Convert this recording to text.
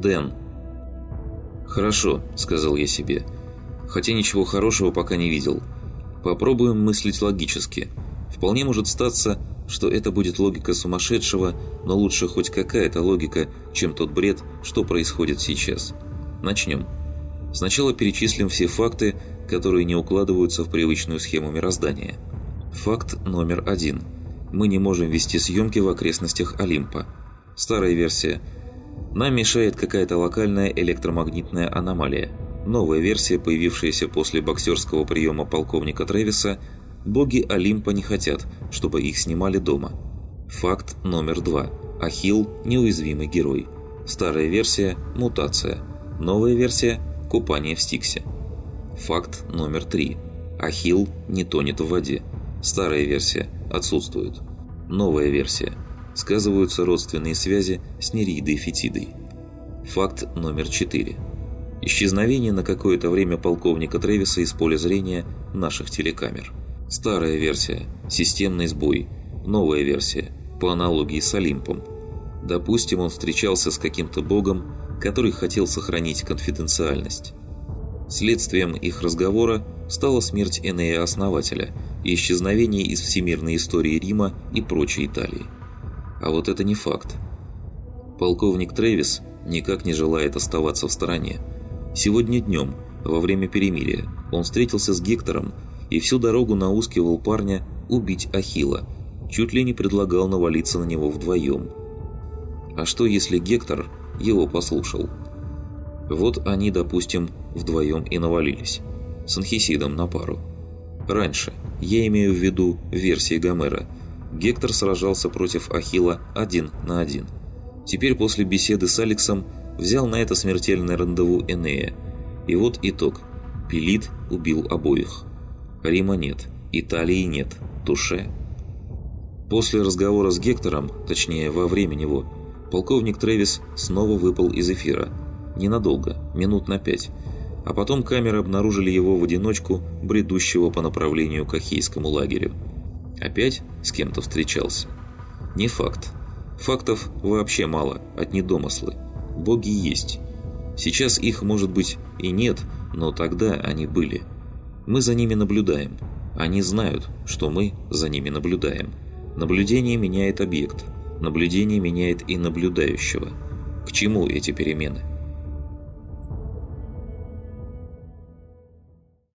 Дэн. «Хорошо», — сказал я себе. «Хотя ничего хорошего пока не видел. Попробуем мыслить логически. Вполне может статься, что это будет логика сумасшедшего, но лучше хоть какая-то логика, чем тот бред, что происходит сейчас. Начнем. Сначала перечислим все факты, которые не укладываются в привычную схему мироздания. Факт номер один. Мы не можем вести съемки в окрестностях Олимпа. Старая версия. Нам мешает какая-то локальная электромагнитная аномалия. Новая версия, появившаяся после боксерского приема полковника Трэвиса, боги Олимпа не хотят, чтобы их снимали дома. Факт номер два. Ахилл – неуязвимый герой. Старая версия – мутация. Новая версия – купание в Стиксе. Факт номер три. Ахилл не тонет в воде. Старая версия отсутствует. Новая версия. Сказываются родственные связи с Неридой Фетидой. Факт номер четыре. Исчезновение на какое-то время полковника Тревиса из поля зрения наших телекамер. Старая версия – системный сбой. Новая версия – по аналогии с Олимпом. Допустим, он встречался с каким-то богом, который хотел сохранить конфиденциальность. Следствием их разговора стала смерть Энея-основателя и исчезновение из всемирной истории Рима и прочей Италии. А вот это не факт. Полковник Трэвис никак не желает оставаться в стороне. Сегодня днем, во время перемирия, он встретился с Гектором и всю дорогу наускивал парня убить Ахила, чуть ли не предлагал навалиться на него вдвоем. А что если Гектор его послушал? Вот они, допустим, вдвоем и навалились. С Анхисидом на пару. Раньше, я имею в виду версии Гомера, Гектор сражался против Ахила один на один. Теперь после беседы с Алексом взял на это смертельное рандеву Энея. И вот итог. Пелит убил обоих. Рима нет, Италии нет, Туше. После разговора с Гектором, точнее во время него, полковник Трэвис снова выпал из эфира – Ненадолго, минут на пять. А потом камеры обнаружили его в одиночку, бредущего по направлению к Ахейскому лагерю. Опять с кем-то встречался? Не факт. Фактов вообще мало, одни домыслы. Боги есть. Сейчас их, может быть, и нет, но тогда они были. Мы за ними наблюдаем. Они знают, что мы за ними наблюдаем. Наблюдение меняет объект. Наблюдение меняет и наблюдающего. К чему эти перемены?